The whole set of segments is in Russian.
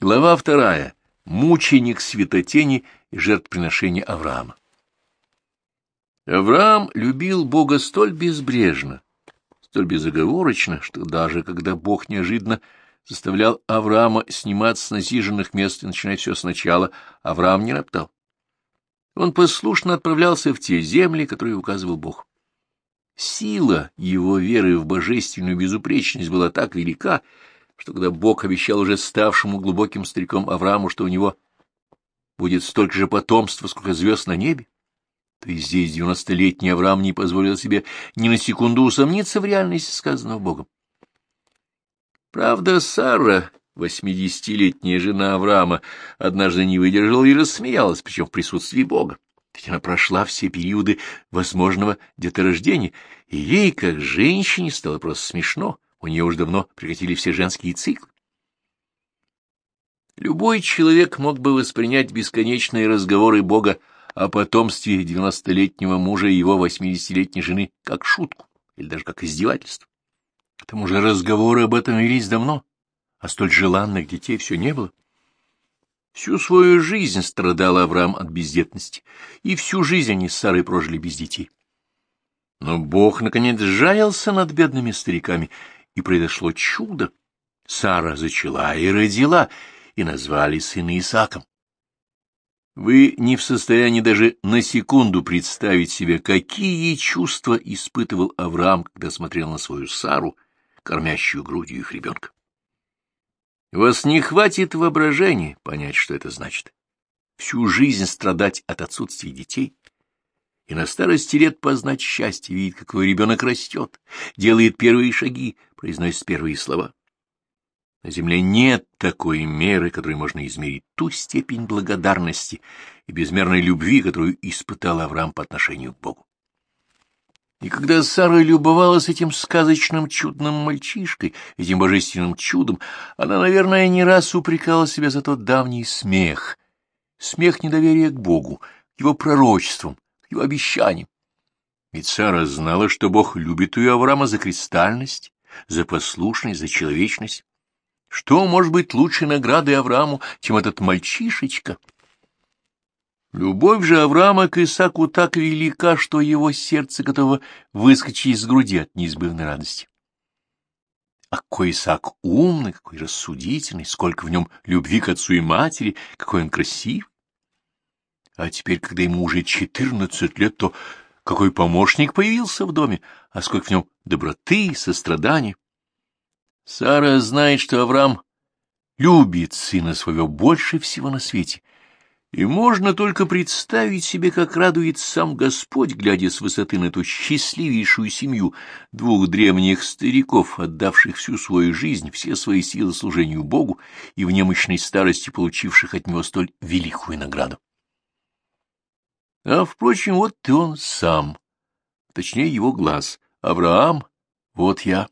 Глава вторая. Мученик святотени и жертвоприношение Авраама. Авраам любил Бога столь безбрежно, столь безоговорочно, что даже когда Бог неожиданно заставлял Авраама сниматься с насиженных мест и начинать все сначала, Авраам не роптал. Он послушно отправлялся в те земли, которые указывал Бог. Сила его веры в божественную безупречность была так велика, что когда Бог обещал уже ставшему глубоким стариком Аврааму, что у него будет столько же потомства, сколько звезд на небе, то и здесь девяностолетний Авраам не позволил себе ни на секунду усомниться в реальности сказанного Богом. Правда, Сара, восьмидесятилетняя жена Авраама, однажды не выдержала и рассмеялась, причем в присутствии Бога. Ведь она прошла все периоды возможного деторождения, и ей, как женщине, стало просто смешно. У нее уже давно прекратили все женские циклы. Любой человек мог бы воспринять бесконечные разговоры Бога о потомстве девяностолетнего мужа и его восьмидесятилетней жены как шутку или даже как издевательство. К тому же разговоры об этом велись давно, а столь желанных детей все не было. Всю свою жизнь страдал Авраам от бездетности, и всю жизнь они с Сарой прожили без детей. Но Бог, наконец, жалился над бедными стариками, и произошло чудо. Сара зачала и родила, и назвали сына Исааком. Вы не в состоянии даже на секунду представить себе, какие чувства испытывал Авраам, когда смотрел на свою Сару, кормящую грудью их ребенка. Вас не хватит воображения понять, что это значит. Всю жизнь страдать от отсутствия детей и на старости лет познать счастье, видеть, как твой ребенок растет, делает первые шаги, произносит первые слова. На земле нет такой меры, которой можно измерить ту степень благодарности и безмерной любви, которую испытал Авраам по отношению к Богу. И когда Сара любовалась этим сказочным чудным мальчишкой, этим божественным чудом, она, наверное, не раз упрекала себя за тот давний смех, смех недоверия к Богу, его пророчествам, его обещаниям. Ведь Сара знала, что Бог любит ее Авраама за кристальность, за послушность, за человечность. Что может быть лучшей наградой Аврааму, чем этот мальчишечка? Любовь же Авраама к Исаку так велика, что его сердце готово выскочить из груди от неизбывной радости. А какой Исаак умный, какой рассудительный, сколько в нем любви к отцу и матери, какой он красив. А теперь, когда ему уже четырнадцать лет, то какой помощник появился в доме, а сколько в нем доброты, сострадания. Сара знает, что Авраам любит сына своего больше всего на свете, и можно только представить себе, как радует сам Господь, глядя с высоты на эту счастливейшую семью двух древних стариков, отдавших всю свою жизнь, все свои силы служению Богу и в немощной старости получивших от него столь великую награду. А, впрочем, вот и он сам, точнее его глаз, Авраам, вот я.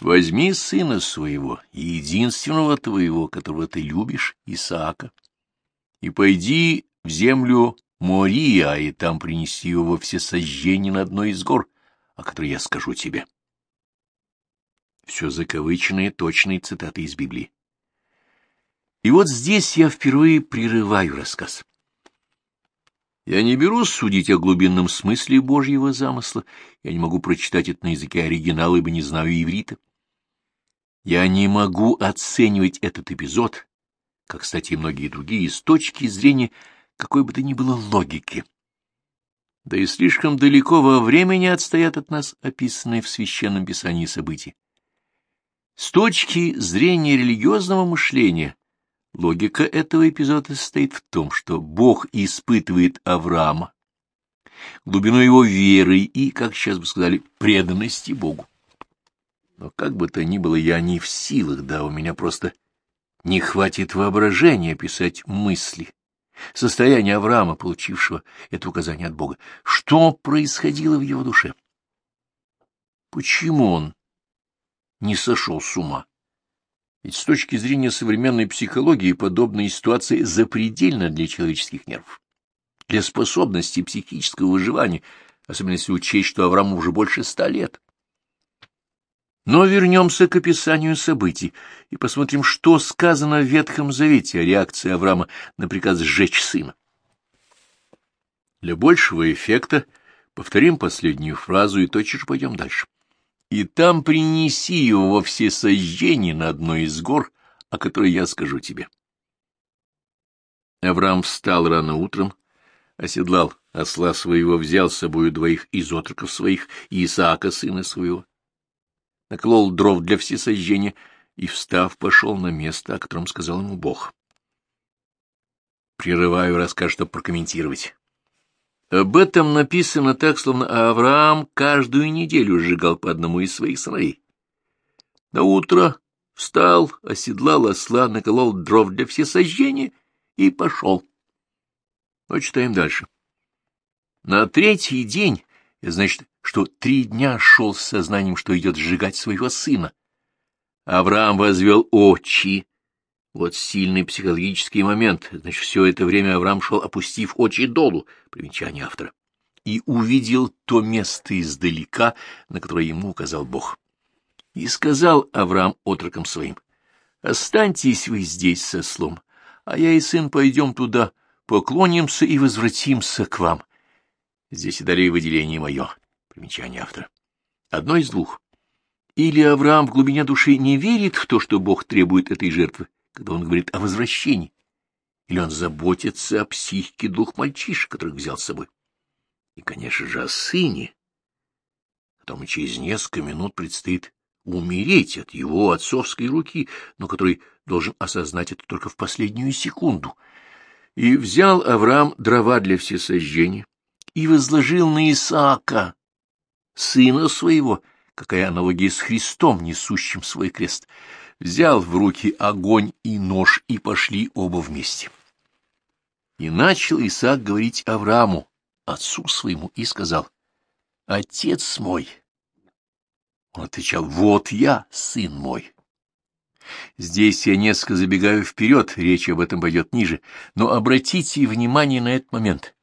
Возьми сына своего, единственного твоего, которого ты любишь, Исаака, и пойди в землю Мория, и там принеси его во всесожжение на одной из гор, о которой я скажу тебе. Все закавыченные точные цитаты из Библии. И вот здесь я впервые прерываю рассказ. Я не берусь судить о глубинном смысле Божьего замысла, я не могу прочитать это на языке оригинала, ибо не знаю иврита. Я не могу оценивать этот эпизод, как, кстати, и многие другие, с точки зрения какой бы то ни было логики. Да и слишком далеко во времени отстоят от нас описанные в Священном Писании события. С точки зрения религиозного мышления, логика этого эпизода состоит в том, что Бог испытывает Авраама, глубину его веры и, как сейчас бы сказали, преданности Богу. Но как бы то ни было, я не в силах, да, у меня просто не хватит воображения описать мысли, состояние Авраама, получившего это указание от Бога. Что происходило в его душе? Почему он не сошел с ума? Ведь с точки зрения современной психологии подобная ситуация запредельна для человеческих нервов, для способности психического выживания, особенно если учесть, что Аврааму уже больше ста лет. Но вернемся к описанию событий и посмотрим, что сказано в Ветхом Завете о реакции Авраама на приказ сжечь сына. Для большего эффекта повторим последнюю фразу и тотчас же пойдем дальше. «И там принеси его во все сожжения на одной из гор, о которой я скажу тебе». Авраам встал рано утром, оседлал осла своего, взял с собою двоих из отроков своих и Исаака, сына своего, наколол дров для всесожжения и, встав, пошел на место, о котором сказал ему Бог. Прерываю рассказ, чтобы прокомментировать. Об этом написано так, словно Авраам каждую неделю сжигал по одному из своих сыновей. На утро встал, оседлал осла, наколол дров для всесожжения и пошел. Но читаем дальше. На третий день, значит, что три дня шел с сознанием, что идет сжигать своего сына. Авраам возвел очи. Вот сильный психологический момент. Значит, все это время Авраам шел, опустив очи долу. Примечание автора. И увидел то место издалека, на которое ему указал Бог. И сказал Авраам отрокам своим, «Останьтесь вы здесь со слом, а я и сын пойдем туда, поклонимся и возвратимся к вам». Здесь и далее выделение мое. Примечание автора. Одно из двух. Или Авраам в глубине души не верит в то, что Бог требует этой жертвы, когда он говорит о возвращении, или он заботится о психике двух мальчишек, которых взял с собой. И, конечно же, о сыне, которому через несколько минут предстоит умереть от его отцовской руки, но который должен осознать это только в последнюю секунду. И взял Авраам дрова для всесожжения и возложил на Исаака, сына своего, какая аналогия с Христом, несущим свой крест, взял в руки огонь и нож, и пошли оба вместе. И начал Исаак говорить Аврааму, отцу своему, и сказал, «Отец мой!» Он отвечал, «Вот я, сын мой!» Здесь я несколько забегаю вперед, речь об этом пойдет ниже, но обратите внимание на этот момент.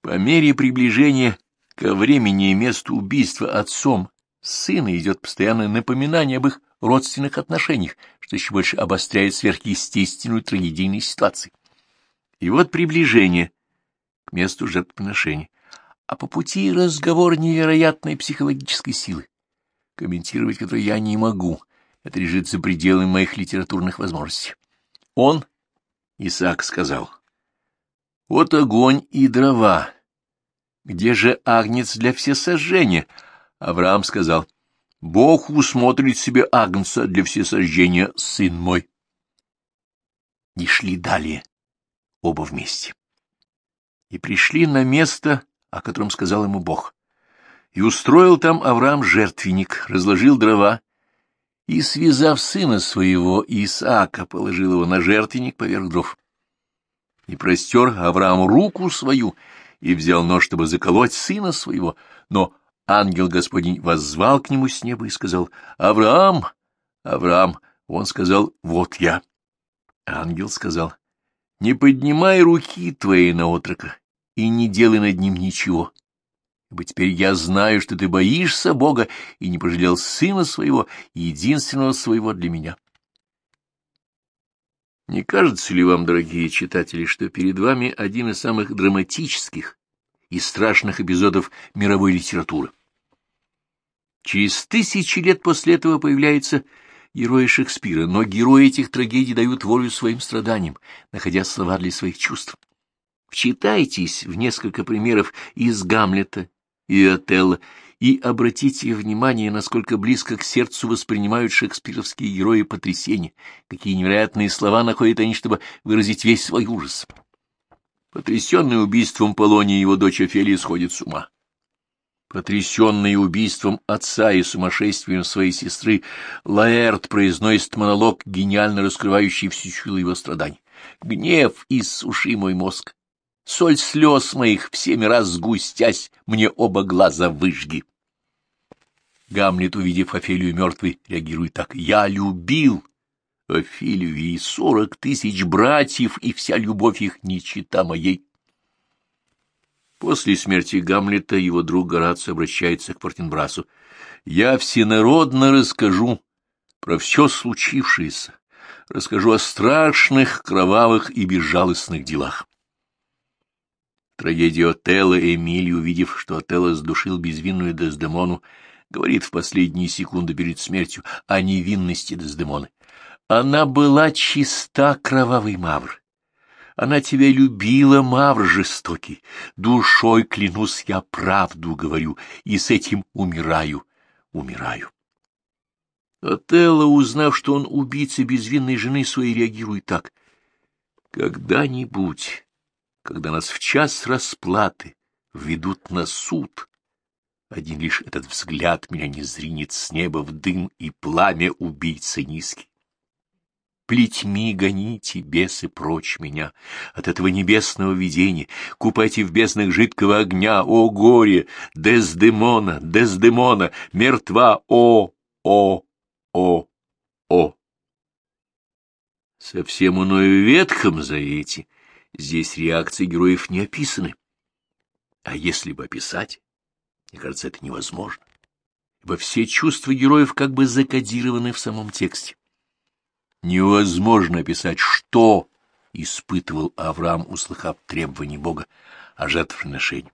По мере приближения Ко времени и месту убийства отцом сына идет постоянное напоминание об их родственных отношениях, что еще больше обостряет сверхъестественную трагедийную ситуацию. И вот приближение к месту жертвоприношения, а по пути разговор невероятной психологической силы, комментировать который я не могу, это лежит за пределами моих литературных возможностей. Он, Исаак, сказал, «Вот огонь и дрова, где же агнец для всесожжения? Авраам сказал, Бог усмотрит себе агнца для всесожжения, сын мой. И шли далее, оба вместе. И пришли на место, о котором сказал ему Бог. И устроил там Авраам жертвенник, разложил дрова, и, связав сына своего, Исаака, положил его на жертвенник поверх дров. И простер Авраам руку свою, и взял нож, чтобы заколоть сына своего, но ангел Господень воззвал к нему с неба и сказал, «Авраам! Авраам!» Он сказал, «Вот я!» Ангел сказал, «Не поднимай руки твои на отрока и не делай над ним ничего, ибо теперь я знаю, что ты боишься Бога и не пожалел сына своего, единственного своего для меня». Не кажется ли вам, дорогие читатели, что перед вами один из самых драматических и страшных эпизодов мировой литературы? Через тысячи лет после этого появляются герои Шекспира, но герои этих трагедий дают волю своим страданиям, находя слова для своих чувств. Вчитайтесь в несколько примеров из Гамлета и Отелла и обратите внимание, насколько близко к сердцу воспринимают шекспировские герои потрясения, какие невероятные слова находят они, чтобы выразить весь свой ужас. Потрясенный убийством Полония его дочь Офелия сходит с ума. Потрясенный убийством отца и сумасшествием своей сестры, Лаэрт произносит монолог, гениально раскрывающий всю силу его страданий. «Гнев, иссуши мой мозг! Соль слез моих, всеми раз сгустясь, мне оба глаза выжги!» Гамлет, увидев Офелию мертвой, реагирует так. «Я любил Офелию и сорок тысяч братьев, и вся любовь их не чита моей». После смерти Гамлета его друг Гораций обращается к Фортенбрасу. Я всенародно расскажу про все случившееся, расскажу о страшных, кровавых и безжалостных делах. Трагедию Отелла Эмиль, увидев, что Отелло сдушил безвинную Дездемону, говорит в последние секунды перед смертью о невинности Дездемоны. Она была чиста, кровавый мавр. Она тебя любила, мавр жестокий. Душой, клянусь, я правду говорю, и с этим умираю, умираю. Отелло, узнав, что он убийца безвинной жены своей, реагирует так. Когда-нибудь, когда нас в час расплаты введут на суд, один лишь этот взгляд меня не зринет с неба в дым и пламя убийцы низкий. Плетьми гоните, бесы, прочь меня от этого небесного видения, купайте в безднах жидкого огня, о горе, Дездемона, Дездемона, мертва, о, о, о, о. Совсем мною ветхом за эти, здесь реакции героев не описаны. А если бы описать, мне кажется, это невозможно, ибо все чувства героев как бы закодированы в самом тексте. Невозможно описать, что испытывал Авраам, услыхав требования Бога о жертвоприношении,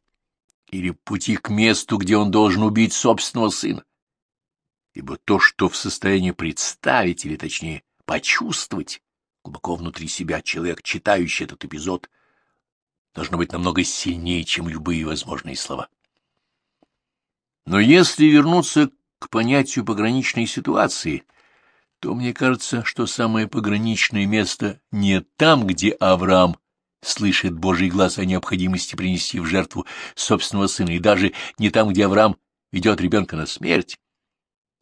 или пути к месту, где он должен убить собственного сына. Ибо то, что в состоянии представить, или точнее почувствовать, глубоко внутри себя человек, читающий этот эпизод, должно быть намного сильнее, чем любые возможные слова. Но если вернуться к понятию пограничной ситуации, то мне кажется, что самое пограничное место не там, где Авраам слышит Божий глаз о необходимости принести в жертву собственного сына, и даже не там, где Авраам ведет ребенка на смерть,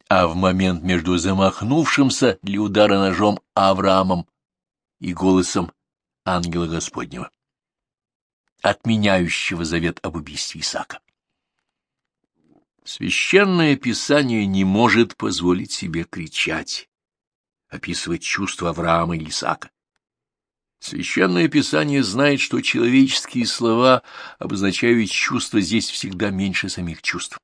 а в момент между замахнувшимся для удара ножом Авраамом и голосом ангела Господнего, отменяющего завет об убийстве Исаака. Священное Писание не может позволить себе кричать, описывать чувства Авраама и Исаака. Священное Писание знает, что человеческие слова, обозначают чувства, здесь всегда меньше самих чувств.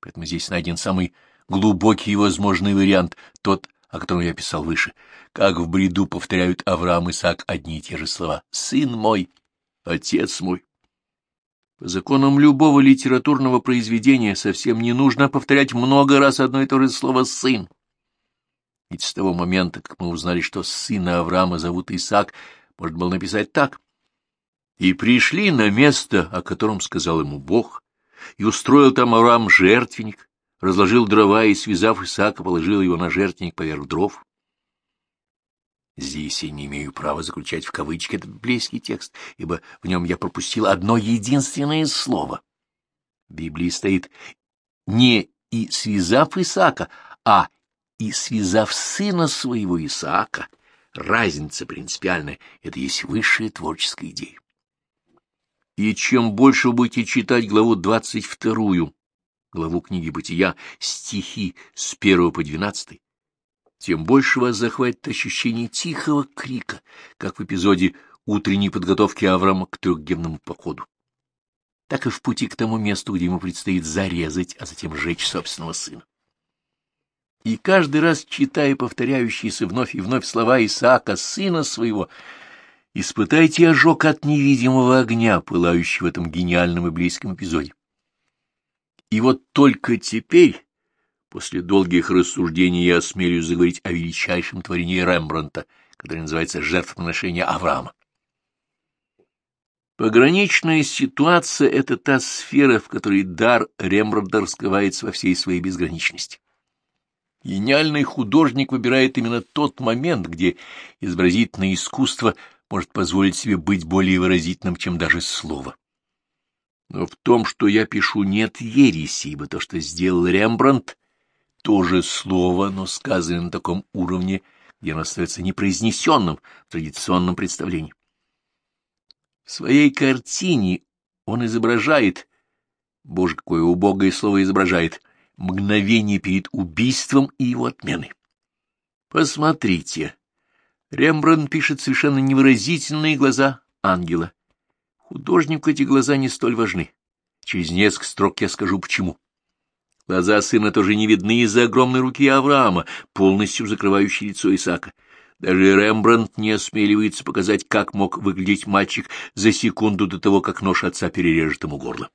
Поэтому здесь найден самый глубокий и возможный вариант, тот, о котором я писал выше, как в бреду повторяют Авраам и Исаак одни и те же слова «сын мой», «отец мой». По законам любого литературного произведения совсем не нужно повторять много раз одно и то же слово «сын». Ведь с того момента, как мы узнали, что сына Авраама зовут Исаак, можно было написать так. «И пришли на место, о котором сказал ему Бог, и устроил там Авраам жертвенник, разложил дрова и, связав Исаака, положил его на жертвенник поверх дров. Здесь я не имею права заключать в кавычки этот библейский текст, ибо в нем я пропустил одно единственное слово. В Библии стоит не «и связав Исаака», а «и связав сына своего Исаака». Разница принципиальная — это есть высшая творческая идея. И чем больше вы будете читать главу двадцать вторую, главу книги «Бытия», стихи с первого по двенадцатый, тем больше вас захватит ощущение тихого крика, как в эпизоде утренней подготовки Авраама к трехдневному походу, так и в пути к тому месту, где ему предстоит зарезать, а затем сжечь собственного сына. И каждый раз, читая повторяющиеся вновь и вновь слова Исаака, сына своего, испытайте ожог от невидимого огня, пылающего в этом гениальном и близком эпизоде. И вот только теперь После долгих рассуждений я осмелюсь заговорить о величайшем творении Рембранта, которое называется «Жертвоприношение Авраама». Пограничная ситуация — это та сфера, в которой дар Рембрандта раскрывается во всей своей безграничности. Гениальный художник выбирает именно тот момент, где изобразительное искусство может позволить себе быть более выразительным, чем даже слово. Но в том, что я пишу, нет ереси, ибо то, что сделал Рембрандт, то же слово, но сказанное на таком уровне, где оно остается непроизнесенным в традиционном представлении. В своей картине он изображает, боже, какое убогое слово изображает, мгновение перед убийством и его отменой. Посмотрите, Рембрандт пишет совершенно невыразительные глаза ангела. Художнику эти глаза не столь важны. Через несколько строк я скажу, почему. Глаза сына тоже не видны из-за огромной руки Авраама, полностью закрывающей лицо Исаака. Даже Рембрандт не осмеливается показать, как мог выглядеть мальчик за секунду до того, как нож отца перережет ему горло.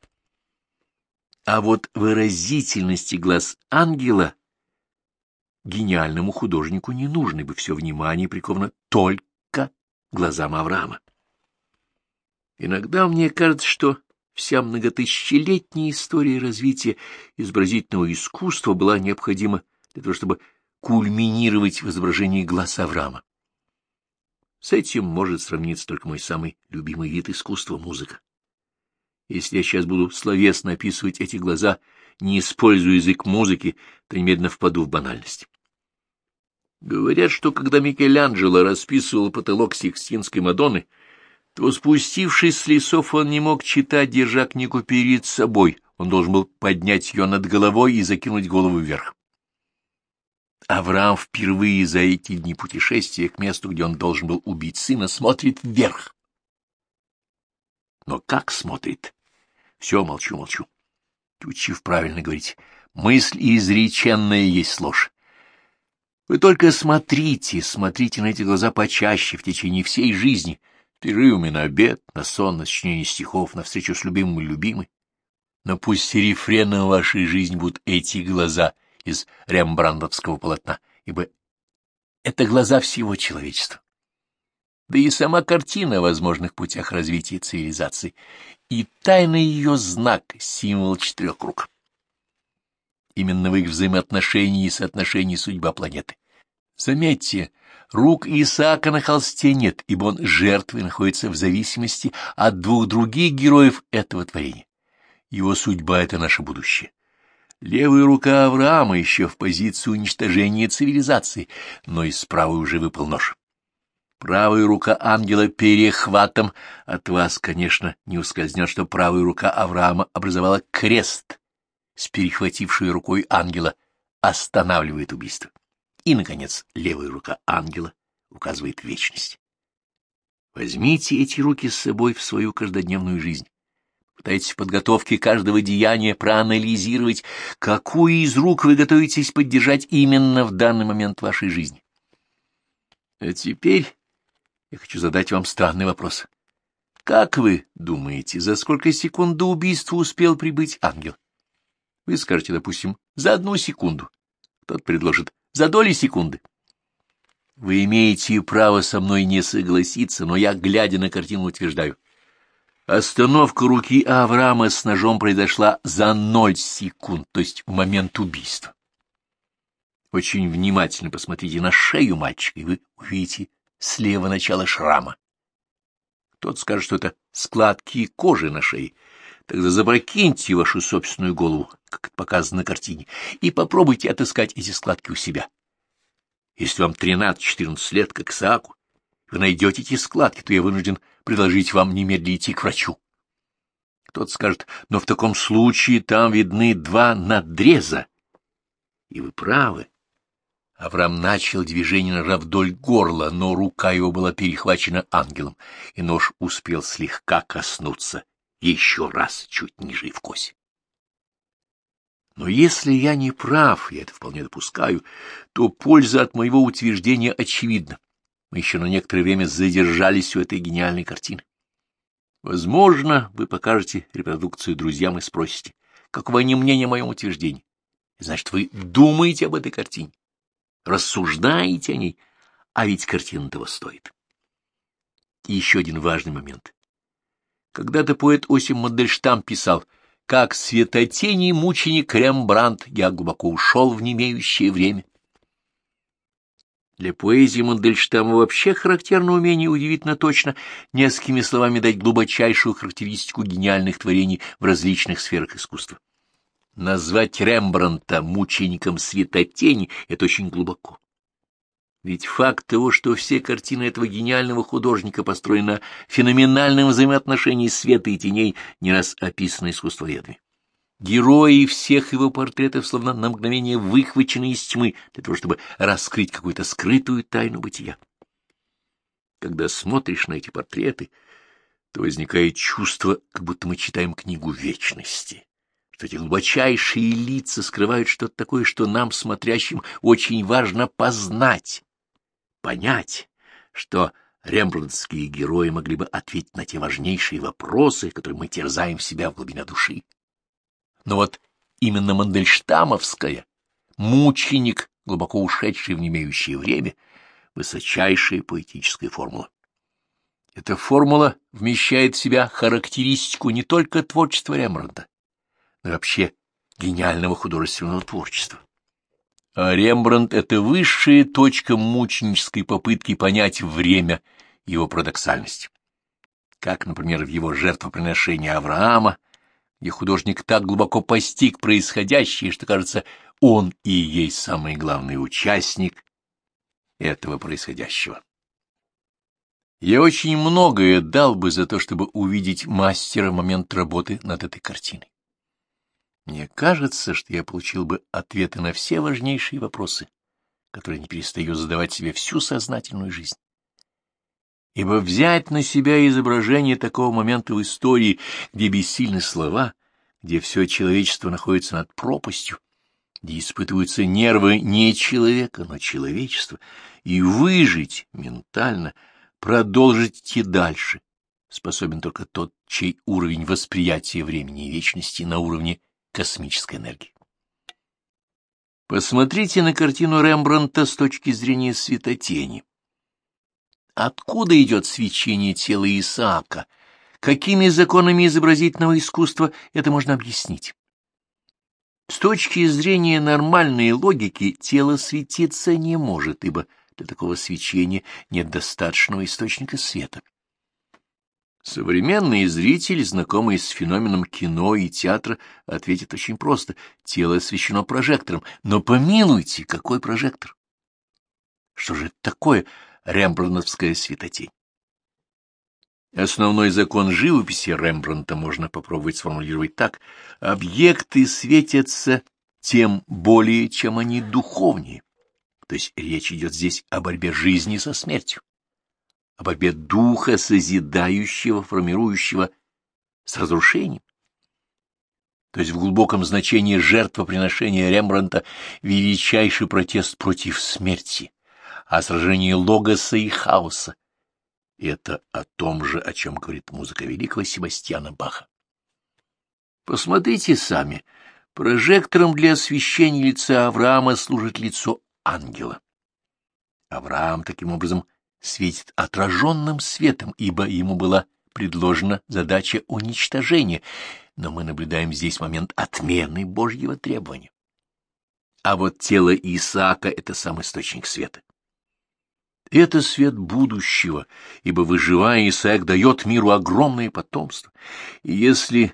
А вот выразительности глаз ангела гениальному художнику не нужно, бы все внимание приковано только глазам Авраама. Иногда мне кажется, что вся многотысячелетняя история развития изобразительного искусства была необходима для того, чтобы кульминировать в изображении глаз Авраама. С этим может сравниться только мой самый любимый вид искусства — музыка. Если я сейчас буду словесно описывать эти глаза, не используя язык музыки, то немедленно впаду в банальность. Говорят, что когда Микеланджело расписывал потолок Сикстинской Мадонны, то, спустившись с лесов, он не мог читать, держа книгу перед собой. Он должен был поднять ее над головой и закинуть голову вверх. Авраам впервые за эти дни путешествия к месту, где он должен был убить сына, смотрит вверх. Но как смотрит? Все, молчу, молчу. Тютчев правильно говорить. Мысль изреченная есть ложь. Вы только смотрите, смотрите на эти глаза почаще в течение всей жизни, в перерывами на обед, на сон, на сочинение стихов, на встречу с любимым и любимой. Но пусть рефреном вашей жизни будут эти глаза из рембрандтовского полотна, ибо это глаза всего человечества. Да и сама картина о возможных путях развития цивилизации, и тайный ее знак — символ четырех круг именно в их взаимоотношении и соотношении судьба планеты. Заметьте, рук Исаака на холсте нет, ибо он жертвой находится в зависимости от двух других героев этого творения. Его судьба — это наше будущее. Левая рука Авраама еще в позиции уничтожения цивилизации, но из правой уже выпал нож. Правая рука ангела перехватом от вас, конечно, не ускользнет, что правая рука Авраама образовала крест, с перехватившей рукой ангела, останавливает убийство. И, наконец, левая рука ангела указывает вечность. Возьмите эти руки с собой в свою каждодневную жизнь. Пытайтесь в подготовке каждого деяния проанализировать, какую из рук вы готовитесь поддержать именно в данный момент вашей жизни. А теперь я хочу задать вам странный вопрос. Как вы думаете, за сколько секунд до убийства успел прибыть ангел? Вы скажете, допустим, за одну секунду. Тот предложит за доли секунды. Вы имеете право со мной не согласиться, но я, глядя на картину, утверждаю. Остановка руки Авраама с ножом произошла за ноль секунд, то есть в момент убийства. Очень внимательно посмотрите на шею мальчика, и вы увидите слева начало шрама. Кто-то скажет, что это складки кожи на шее, Тогда запрокиньте вашу собственную голову, как это показано на картине, и попробуйте отыскать эти складки у себя. Если вам 13-14 лет, как Исааку, вы найдете эти складки, то я вынужден предложить вам немедленно идти к врачу. Кто-то скажет, но в таком случае там видны два надреза. И вы правы. Авраам начал движение ножа вдоль горла, но рука его была перехвачена ангелом, и нож успел слегка коснуться еще раз чуть ниже в косе. Но если я не прав, я это вполне допускаю, то польза от моего утверждения очевидна. Мы еще на некоторое время задержались у этой гениальной картины. Возможно, вы покажете репродукцию друзьям и спросите, каково они мнение о моем утверждении. Значит, вы думаете об этой картине, рассуждаете о ней, а ведь картина того стоит. И еще один важный момент. Когда-то поэт Осим Мандельштам писал, «Как светотени мученик Рембрандт, я глубоко ушел в немеющее время». Для поэзии Мандельштама вообще характерно умение удивительно точно несколькими словами дать глубочайшую характеристику гениальных творений в различных сферах искусства. Назвать Рембрандта мучеником светотени — это очень глубоко. Ведь факт того, что все картины этого гениального художника построены на феноменальном взаимоотношении света и теней, не раз описаны искусствоведами. Герои всех его портретов словно на мгновение выхвачены из тьмы для того, чтобы раскрыть какую-то скрытую тайну бытия. Когда смотришь на эти портреты, то возникает чувство, как будто мы читаем книгу вечности, что эти глубочайшие лица скрывают что-то такое, что нам, смотрящим, очень важно познать, понять, что рембрандтские герои могли бы ответить на те важнейшие вопросы, которые мы терзаем в себя в глубине души. Но вот именно Мандельштамовская, мученик, глубоко ушедший в немеющее время, высочайшая поэтическая формула. Эта формула вмещает в себя характеристику не только творчества Рембрандта, но и вообще гениального художественного творчества. А Рембрандт — это высшая точка мученической попытки понять время его парадоксальность. Как, например, в его жертвоприношении Авраама, где художник так глубоко постиг происходящее, что, кажется, он и есть самый главный участник этого происходящего. Я очень многое дал бы за то, чтобы увидеть мастера момент работы над этой картиной. Мне кажется, что я получил бы ответы на все важнейшие вопросы, которые не перестаю задавать себе всю сознательную жизнь. Ибо взять на себя изображение такого момента в истории, где бессильны слова, где все человечество находится над пропастью, где испытываются нервы не человека, но человечества, и выжить ментально — продолжить идти дальше способен только тот, чей уровень восприятия времени и вечности на уровне космической энергии. Посмотрите на картину Рембрандта с точки зрения светотени. Откуда идет свечение тела Исаака? Какими законами изобразительного искусства это можно объяснить? С точки зрения нормальной логики тело светиться не может, ибо для такого свечения нет достаточного источника света. Современный зритель, знакомый с феноменом кино и театра, ответит очень просто. Тело освещено прожектором. Но помилуйте, какой прожектор? Что же это такое рембрандтовская светотень? Основной закон живописи Рембрандта можно попробовать сформулировать так. Объекты светятся тем более, чем они духовнее. То есть речь идет здесь о борьбе жизни со смертью, о борьбе духа, созидающего, формирующего с разрушением. То есть в глубоком значении жертвоприношения Рембранта величайший протест против смерти, о сражении логоса и хаоса. Это о том же, о чем говорит музыка великого Себастьяна Баха. Посмотрите сами. Прожектором для освещения лица Авраама служит лицо ангела. Авраам таким образом светит отраженным светом, ибо ему была предложена задача уничтожения, но мы наблюдаем здесь момент отмены Божьего требования. А вот тело Исаака — это сам источник света. Это свет будущего, ибо, выживая, Исаак дает миру огромное потомство. И если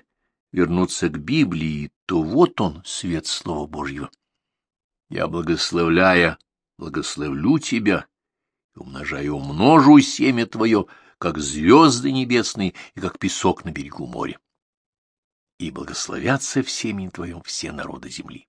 вернуться к Библии, то вот он, свет Слова Божьего. Я, благословляя, благословлю тебя, и умножаю умножу семя твое, как звезды небесные и как песок на берегу моря. И благословятся в семени твоем все народы земли.